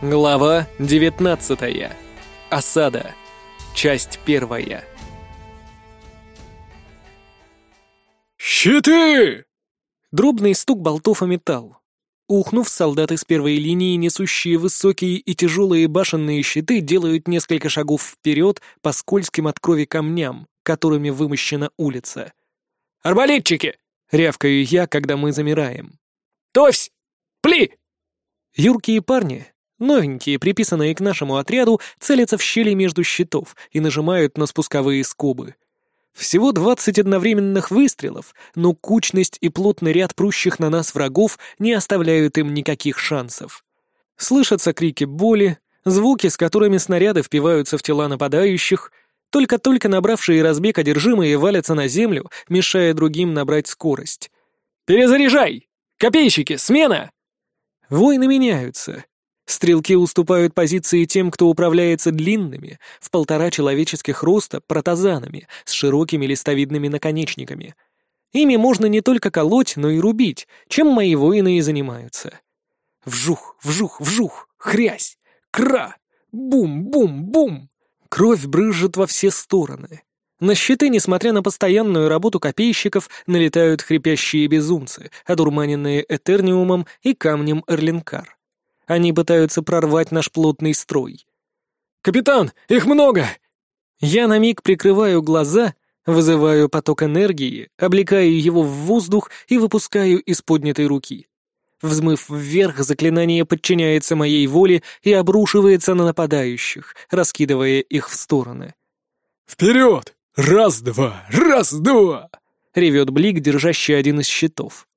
Глава 19. Осада. Часть первая. «Щиты!» Дробный стук болтов о металл. Ухнув, солдаты с первой линии, несущие высокие и тяжелые башенные щиты, делают несколько шагов вперед по скользким от крови камням, которыми вымощена улица. «Арбалетчики!» — рявкаю я, когда мы замираем. «Товсь! Пли!» Юркие парни, новенькие, приписанные к нашему отряду, целятся в щели между щитов и нажимают на спусковые скобы. Всего двадцать одновременных выстрелов, но кучность и плотный ряд прущих на нас врагов не оставляют им никаких шансов. Слышатся крики боли, звуки, с которыми снаряды впиваются в тела нападающих, только-только набравшие разбег одержимые валятся на землю, мешая другим набрать скорость. «Перезаряжай! Копейщики, смена!» Войны меняются. Стрелки уступают позиции тем, кто управляется длинными, в полтора человеческих роста, протазанами, с широкими листовидными наконечниками. Ими можно не только колоть, но и рубить, чем мои воины и занимаются. Вжух, вжух, вжух, хрясь, кра, бум-бум-бум. Кровь брызжет во все стороны. На щиты, несмотря на постоянную работу копейщиков, налетают хрипящие безумцы, одурманенные Этерниумом и камнем Эрлинкар. Они пытаются прорвать наш плотный строй. «Капитан, их много!» Я на миг прикрываю глаза, вызываю поток энергии, облекаю его в воздух и выпускаю из поднятой руки. Взмыв вверх, заклинание подчиняется моей воле и обрушивается на нападающих, раскидывая их в стороны. «Вперед! Раз-два! Раз-два!» — ревет Блик, держащий один из щитов.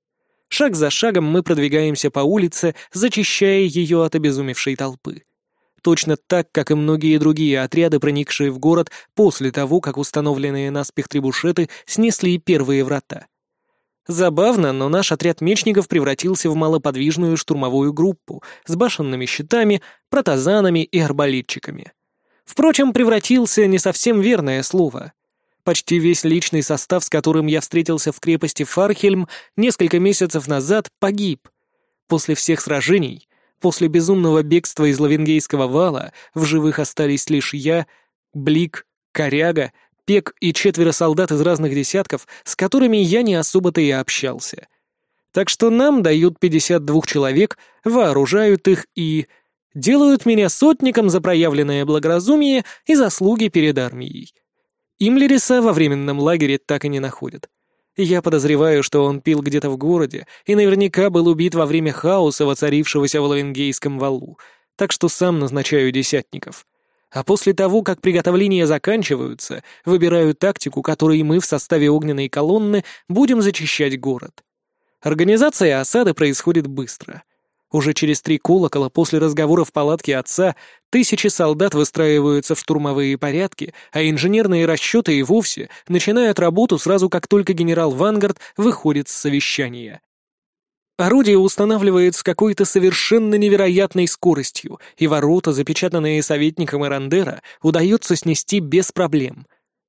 Шаг за шагом мы продвигаемся по улице, зачищая ее от обезумевшей толпы. Точно так, как и многие другие отряды, проникшие в город после того, как установленные наспех трибушеты снесли первые врата. Забавно, но наш отряд мечников превратился в малоподвижную штурмовую группу с башенными щитами, протазанами и арбалетчиками. Впрочем, превратился не совсем верное слово. Почти весь личный состав, с которым я встретился в крепости Фархельм несколько месяцев назад, погиб. После всех сражений, после безумного бегства из Лавенгейского вала, в живых остались лишь я, Блик, Коряга, Пек и четверо солдат из разных десятков, с которыми я не особо-то и общался. Так что нам дают 52 человек, вооружают их и... делают меня сотником за проявленное благоразумие и заслуги перед армией. Имлериса во временном лагере так и не находят. Я подозреваю, что он пил где-то в городе и наверняка был убит во время хаоса, воцарившегося в Лавенгейском валу, так что сам назначаю десятников. А после того, как приготовления заканчиваются, выбираю тактику, которой мы в составе огненной колонны будем зачищать город. Организация осады происходит быстро. Уже через три колокола после разговора в палатке отца тысячи солдат выстраиваются в штурмовые порядки, а инженерные расчеты и вовсе начинают работу сразу как только генерал Вангард выходит с совещания. Орудие устанавливает с какой-то совершенно невероятной скоростью, и ворота, запечатанные советником Эрандера, удается снести без проблем.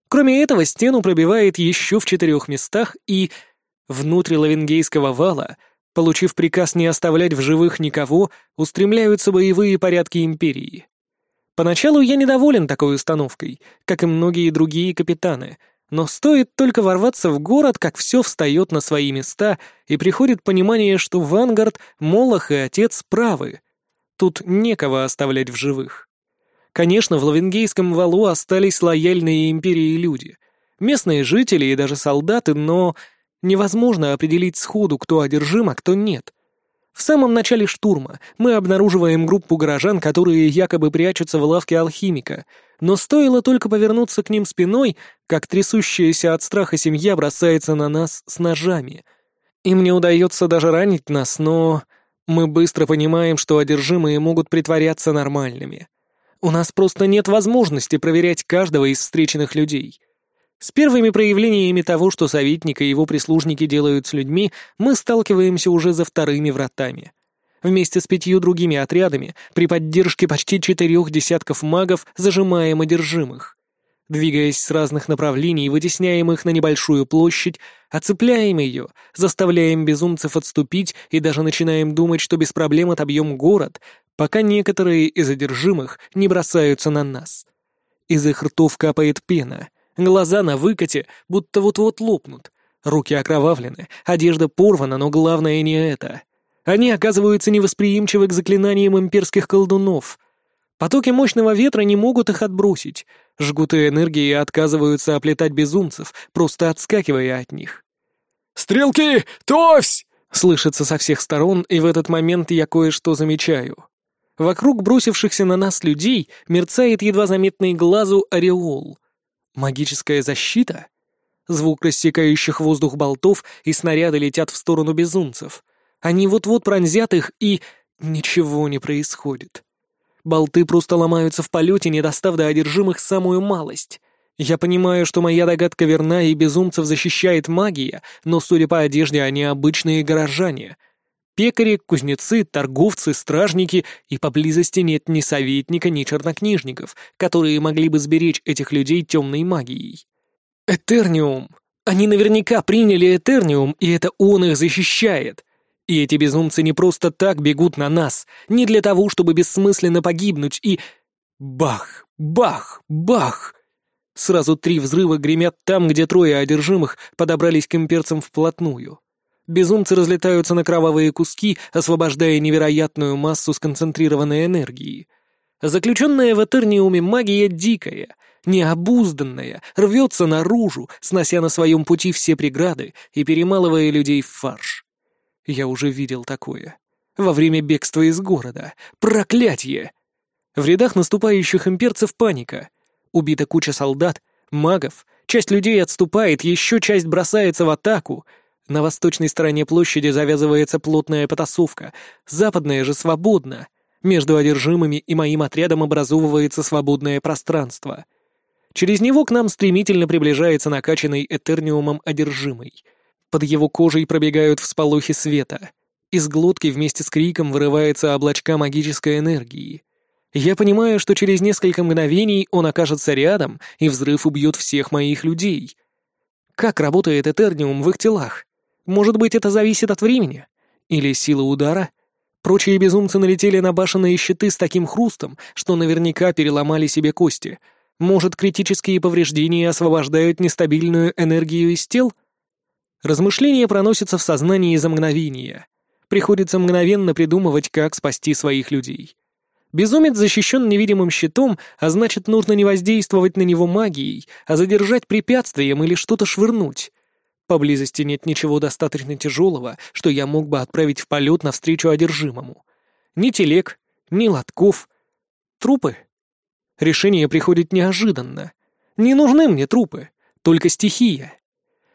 Кроме этого, стену пробивает еще в четырех местах и... Внутри Лавенгейского вала — Получив приказ не оставлять в живых никого, устремляются боевые порядки Империи. Поначалу я недоволен такой установкой, как и многие другие капитаны, но стоит только ворваться в город, как все встает на свои места, и приходит понимание, что Вангард, Молох и Отец правы. Тут некого оставлять в живых. Конечно, в Лавенгейском валу остались лояльные Империи люди. Местные жители и даже солдаты, но Невозможно определить сходу, кто одержим, а кто нет. В самом начале штурма мы обнаруживаем группу горожан, которые якобы прячутся в лавке алхимика, но стоило только повернуться к ним спиной, как трясущаяся от страха семья бросается на нас с ножами. Им не удается даже ранить нас, но мы быстро понимаем, что одержимые могут притворяться нормальными. У нас просто нет возможности проверять каждого из встреченных людей — с первыми проявлениями того, что советник и его прислужники делают с людьми, мы сталкиваемся уже за вторыми вратами. Вместе с пятью другими отрядами, при поддержке почти четырех десятков магов, зажимаем одержимых. Двигаясь с разных направлений, вытесняем их на небольшую площадь, оцепляем ее, заставляем безумцев отступить и даже начинаем думать, что без проблем отобьем город, пока некоторые из одержимых не бросаются на нас. Из их ртов капает пена, глаза на выкате, будто вот-вот лопнут, руки окровавлены, одежда порвана, но главное не это. Они оказываются невосприимчивы к заклинаниям имперских колдунов. Потоки мощного ветра не могут их отбросить, жгуты энергии отказываются оплетать безумцев, просто отскакивая от них. «Стрелки! Товсь!» Слышится со всех сторон, и в этот момент я кое-что замечаю. Вокруг бросившихся на нас людей мерцает едва заметный глазу ореол. Магическая защита? Звук рассекающих воздух болтов и снаряды летят в сторону безумцев. Они вот-вот пронзят их, и... ничего не происходит. Болты просто ломаются в полете, не достав до одержимых самую малость. Я понимаю, что моя догадка верна и безумцев защищает магия, но, судя по одежде, они обычные горожане. Пекари, кузнецы, торговцы, стражники, и поблизости нет ни советника, ни чернокнижников, которые могли бы сберечь этих людей темной магией. Этерниум! Они наверняка приняли Этерниум, и это он их защищает. И эти безумцы не просто так бегут на нас, не для того, чтобы бессмысленно погибнуть, и... Бах! Бах! Бах! Сразу три взрыва гремят там, где трое одержимых подобрались к имперцам вплотную. Безумцы разлетаются на кровавые куски, освобождая невероятную массу сконцентрированной энергии. Заключенная в Этерниуме магия дикая, необузданная, рвется наружу, снося на своем пути все преграды и перемалывая людей в фарш. Я уже видел такое. Во время бегства из города. Проклятье! В рядах наступающих имперцев паника — Убита куча солдат, магов, часть людей отступает, еще часть бросается в атаку. На восточной стороне площади завязывается плотная потасовка, западная же свободна. Между одержимыми и моим отрядом образовывается свободное пространство. Через него к нам стремительно приближается накачанный Этерниумом одержимый. Под его кожей пробегают всполохи света. Из глотки вместе с криком вырывается облачка магической энергии. Я понимаю, что через несколько мгновений он окажется рядом, и взрыв убьет всех моих людей. Как работает Этерниум в их телах? Может быть, это зависит от времени? Или силы удара? Прочие безумцы налетели на башенные щиты с таким хрустом, что наверняка переломали себе кости. Может, критические повреждения освобождают нестабильную энергию из тел? Размышления проносятся в сознании за мгновение. Приходится мгновенно придумывать, как спасти своих людей. Безумец защищен невидимым щитом, а значит, нужно не воздействовать на него магией, а задержать препятствием или что-то швырнуть. Поблизости нет ничего достаточно тяжелого, что я мог бы отправить в полет навстречу одержимому. Ни телег, ни лотков. Трупы? Решение приходит неожиданно. Не нужны мне трупы, только стихия.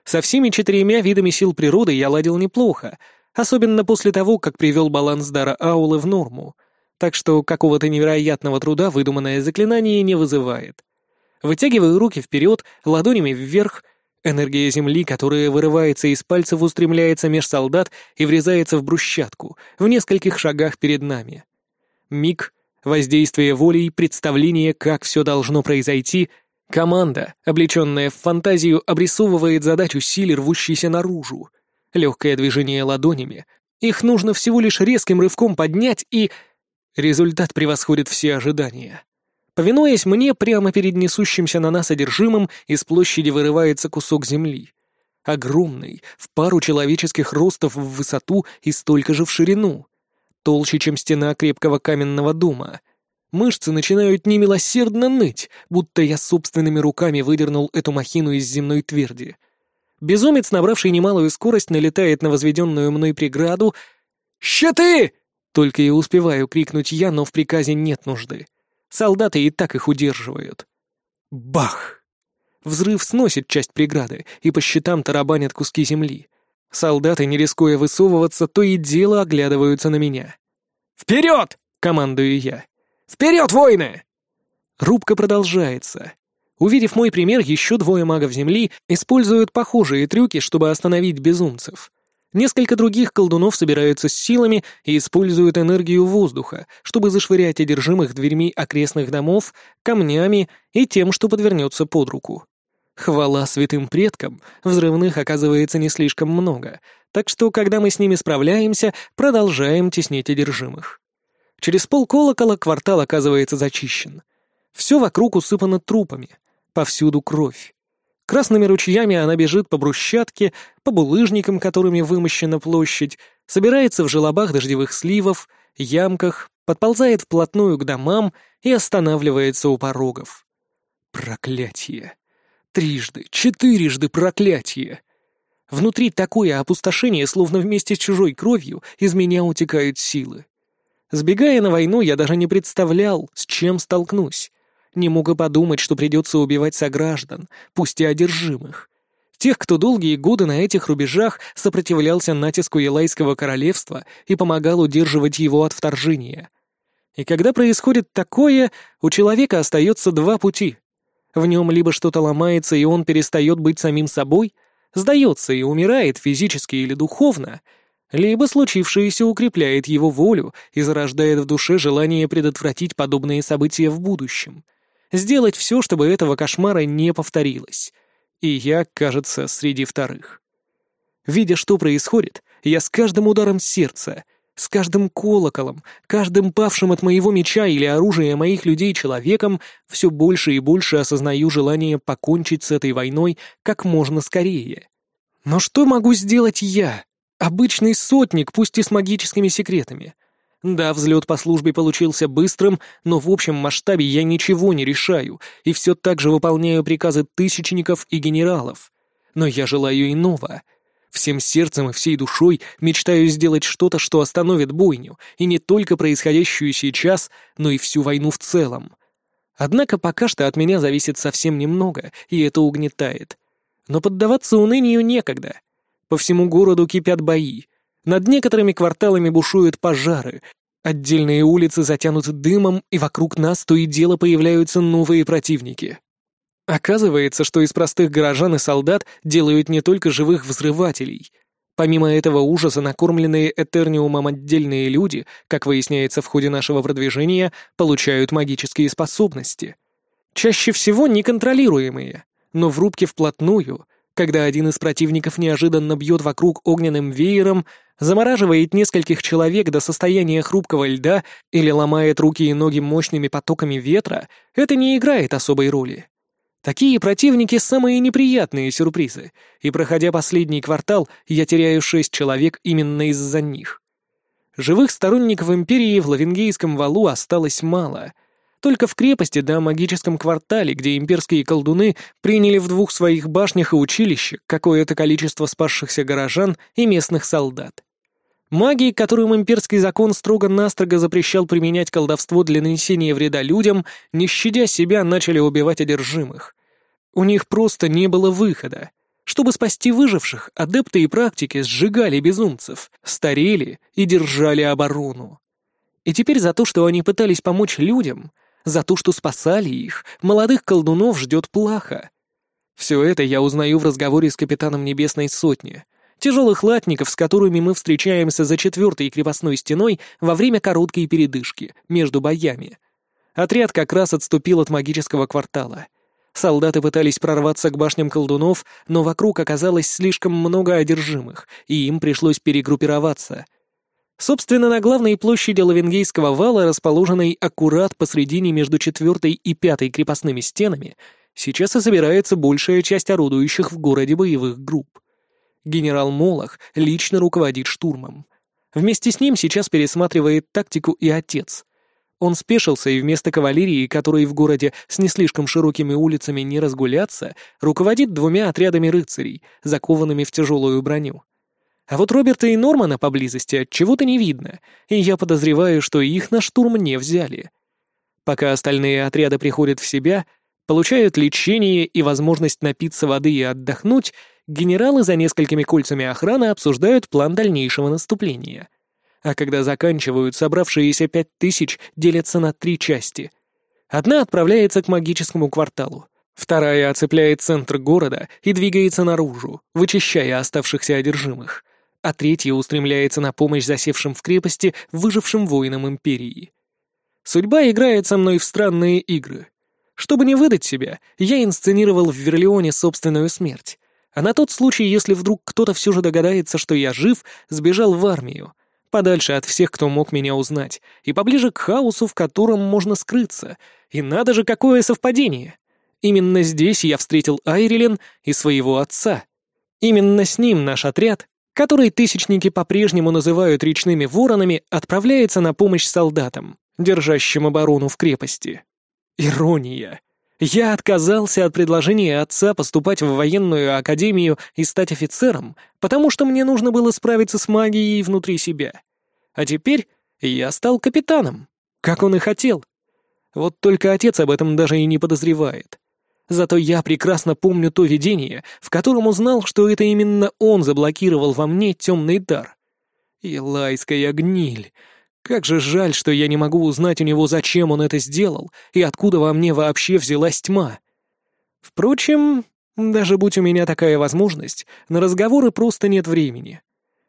Со всеми четырьмя видами сил природы я ладил неплохо, особенно после того, как привел баланс дара Аулы в норму — так что какого-то невероятного труда выдуманное заклинание не вызывает. Вытягиваю руки вперед, ладонями вверх. Энергия земли, которая вырывается из пальцев, устремляется меж солдат и врезается в брусчатку, в нескольких шагах перед нами. Миг, воздействие волей, представление, как все должно произойти — Команда, облеченная в фантазию, обрисовывает задачу силе, рвущейся наружу. Легкое движение ладонями. Их нужно всего лишь резким рывком поднять и... Результат превосходит все ожидания. Повинуясь мне, прямо перед несущимся на нас одержимым из площади вырывается кусок земли. Огромный, в пару человеческих ростов в высоту и столько же в ширину. Толще, чем стена крепкого каменного дома. Мышцы начинают немилосердно ныть, будто я собственными руками выдернул эту махину из земной тверди. Безумец, набравший немалую скорость, налетает на возведенную мной преграду. «Щиты!» Только и успеваю крикнуть я, но в приказе нет нужды. Солдаты и так их удерживают. Бах! Взрыв сносит часть преграды, и по щитам тарабанят куски земли. Солдаты, не рискуя высовываться, то и дело оглядываются на меня. «Вперед!» — командую я. «Вперед, воины!» Рубка продолжается. Увидев мой пример, еще двое магов Земли используют похожие трюки, чтобы остановить безумцев. Несколько других колдунов собираются с силами и используют энергию воздуха, чтобы зашвырять одержимых дверьми окрестных домов, камнями и тем, что подвернется под руку. Хвала святым предкам, взрывных оказывается не слишком много, так что, когда мы с ними справляемся, продолжаем теснить одержимых. Через полколокола квартал оказывается зачищен. Все вокруг усыпано трупами. Повсюду кровь. Красными ручьями она бежит по брусчатке, по булыжникам, которыми вымощена площадь, собирается в желобах дождевых сливов, ямках, подползает вплотную к домам и останавливается у порогов. Проклятие! Трижды, четырежды проклятие! Внутри такое опустошение, словно вместе с чужой кровью из меня утекают силы. Сбегая на войну, я даже не представлял, с чем столкнусь. Не мог и подумать, что придется убивать сограждан, пусть и одержимых. Тех, кто долгие годы на этих рубежах сопротивлялся натиску Елайского королевства и помогал удерживать его от вторжения. И когда происходит такое, у человека остается два пути. В нем либо что-то ломается, и он перестает быть самим собой, сдается и умирает физически или духовно — либо случившееся укрепляет его волю и зарождает в душе желание предотвратить подобные события в будущем. Сделать все, чтобы этого кошмара не повторилось. И я, кажется, среди вторых. Видя, что происходит, я с каждым ударом сердца, с каждым колоколом, каждым павшим от моего меча или оружия моих людей человеком все больше и больше осознаю желание покончить с этой войной как можно скорее. Но что могу сделать я? Обычный сотник, пусть и с магическими секретами. Да, взлет по службе получился быстрым, но в общем масштабе я ничего не решаю и все так же выполняю приказы тысячников и генералов. Но я желаю иного. Всем сердцем и всей душой мечтаю сделать что-то, что остановит бойню, и не только происходящую сейчас, но и всю войну в целом. Однако пока что от меня зависит совсем немного, и это угнетает. Но поддаваться унынию некогда — по всему городу кипят бои. Над некоторыми кварталами бушуют пожары. Отдельные улицы затянуты дымом, и вокруг нас то и дело появляются новые противники. Оказывается, что из простых горожан и солдат делают не только живых взрывателей. Помимо этого ужаса, накормленные Этерниумом отдельные люди, как выясняется в ходе нашего продвижения, получают магические способности. Чаще всего неконтролируемые, но в рубке вплотную — когда один из противников неожиданно бьет вокруг огненным веером, замораживает нескольких человек до состояния хрупкого льда или ломает руки и ноги мощными потоками ветра, это не играет особой роли. Такие противники — самые неприятные сюрпризы, и, проходя последний квартал, я теряю шесть человек именно из-за них. Живых сторонников Империи в Лавенгейском валу осталось мало — только в крепости да магическом квартале, где имперские колдуны приняли в двух своих башнях и училищах какое-то количество спасшихся горожан и местных солдат. Маги, которым имперский закон строго-настрого запрещал применять колдовство для нанесения вреда людям, не щадя себя, начали убивать одержимых. У них просто не было выхода. Чтобы спасти выживших, адепты и практики сжигали безумцев, старели и держали оборону. И теперь за то, что они пытались помочь людям, за то, что спасали их, молодых колдунов ждет плаха. Все это я узнаю в разговоре с капитаном Небесной Сотни, тяжелых латников, с которыми мы встречаемся за четвертой крепостной стеной во время короткой передышки между боями. Отряд как раз отступил от магического квартала. Солдаты пытались прорваться к башням колдунов, но вокруг оказалось слишком много одержимых, и им пришлось перегруппироваться — Собственно, на главной площади Лавенгейского вала, расположенной аккурат посредине между четвертой и пятой крепостными стенами, сейчас и собирается большая часть орудующих в городе боевых групп. Генерал Молох лично руководит штурмом. Вместе с ним сейчас пересматривает тактику и отец. Он спешился и вместо кавалерии, которой в городе с не слишком широкими улицами не разгуляться, руководит двумя отрядами рыцарей, закованными в тяжелую броню. А вот Роберта и Нормана поблизости от чего-то не видно, и я подозреваю, что их на штурм не взяли. Пока остальные отряды приходят в себя, получают лечение и возможность напиться воды и отдохнуть, генералы за несколькими кольцами охраны обсуждают план дальнейшего наступления. А когда заканчивают, собравшиеся пять тысяч делятся на три части. Одна отправляется к магическому кварталу, вторая оцепляет центр города и двигается наружу, вычищая оставшихся одержимых а третья устремляется на помощь засевшим в крепости выжившим воинам Империи. Судьба играет со мной в странные игры. Чтобы не выдать себя, я инсценировал в Верлеоне собственную смерть, а на тот случай, если вдруг кто-то все же догадается, что я жив, сбежал в армию, подальше от всех, кто мог меня узнать, и поближе к хаосу, в котором можно скрыться. И надо же, какое совпадение! Именно здесь я встретил Айрилен и своего отца. Именно с ним наш отряд, который тысячники по-прежнему называют речными воронами, отправляется на помощь солдатам, держащим оборону в крепости. Ирония. Я отказался от предложения отца поступать в военную академию и стать офицером, потому что мне нужно было справиться с магией внутри себя. А теперь я стал капитаном, как он и хотел. Вот только отец об этом даже и не подозревает. Зато я прекрасно помню то видение, в котором узнал, что это именно он заблокировал во мне темный дар. Елайская гниль. Как же жаль, что я не могу узнать у него, зачем он это сделал и откуда во мне вообще взялась тьма. Впрочем, даже будь у меня такая возможность, на разговоры просто нет времени.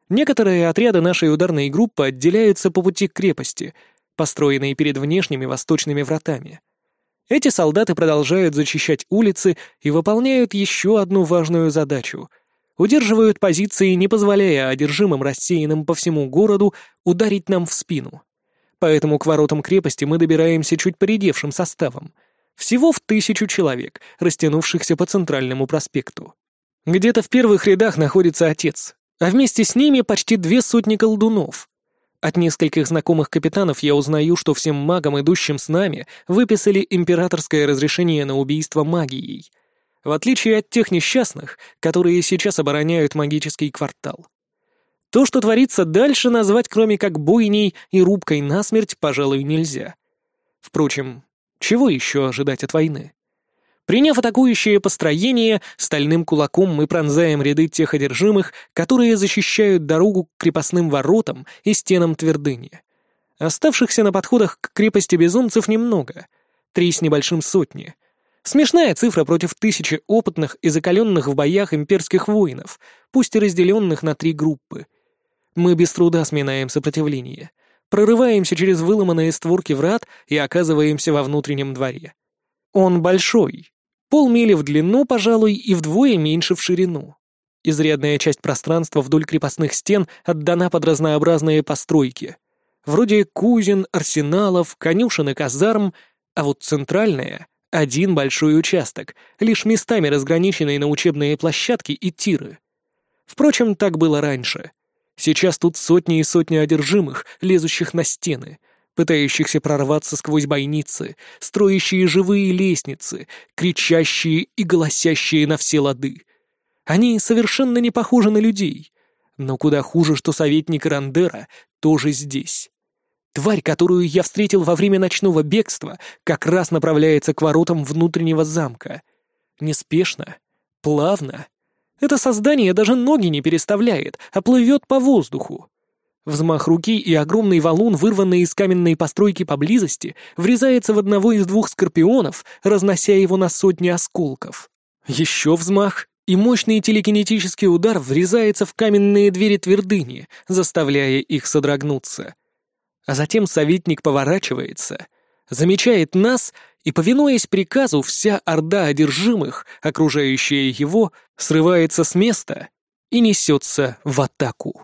Некоторые отряды нашей ударной группы отделяются по пути к крепости, построенной перед внешними восточными вратами. Эти солдаты продолжают зачищать улицы и выполняют еще одну важную задачу удерживают позиции, не позволяя одержимым рассеянным по всему городу ударить нам в спину. Поэтому к воротам крепости мы добираемся чуть поредевшим составом. Всего в тысячу человек, растянувшихся по центральному проспекту. Где-то в первых рядах находится отец, а вместе с ними почти две сотни колдунов. От нескольких знакомых капитанов я узнаю, что всем магам, идущим с нами, выписали императорское разрешение на убийство магией, в отличие от тех несчастных, которые сейчас обороняют магический квартал. То, что творится дальше, назвать кроме как бойней и рубкой насмерть, пожалуй, нельзя. Впрочем, чего еще ожидать от войны? Приняв атакующее построение, стальным кулаком мы пронзаем ряды тех одержимых, которые защищают дорогу к крепостным воротам и стенам твердыни. Оставшихся на подходах к крепости безумцев немного, три с небольшим сотни — Смешная цифра против тысячи опытных и закаленных в боях имперских воинов, пусть и разделенных на три группы. Мы без труда сминаем сопротивление, прорываемся через выломанные створки врат и оказываемся во внутреннем дворе. Он большой, полмили в длину, пожалуй, и вдвое меньше в ширину. Изрядная часть пространства вдоль крепостных стен отдана под разнообразные постройки, вроде кузин, арсеналов, конюшен и казарм, а вот центральная — один большой участок, лишь местами разграниченный на учебные площадки и тиры. Впрочем, так было раньше. Сейчас тут сотни и сотни одержимых, лезущих на стены, пытающихся прорваться сквозь бойницы, строящие живые лестницы, кричащие и голосящие на все лады. Они совершенно не похожи на людей. Но куда хуже, что советник Рандера тоже здесь. Тварь, которую я встретил во время ночного бегства, как раз направляется к воротам внутреннего замка. Неспешно, плавно. Это создание даже ноги не переставляет, а плывет по воздуху. Взмах руки и огромный валун, вырванный из каменной постройки поблизости, врезается в одного из двух скорпионов, разнося его на сотни осколков. Еще взмах, и мощный телекинетический удар врезается в каменные двери твердыни, заставляя их содрогнуться. А затем советник поворачивается, замечает нас, и, повинуясь приказу, вся орда одержимых, окружающая его, срывается с места и несется в атаку.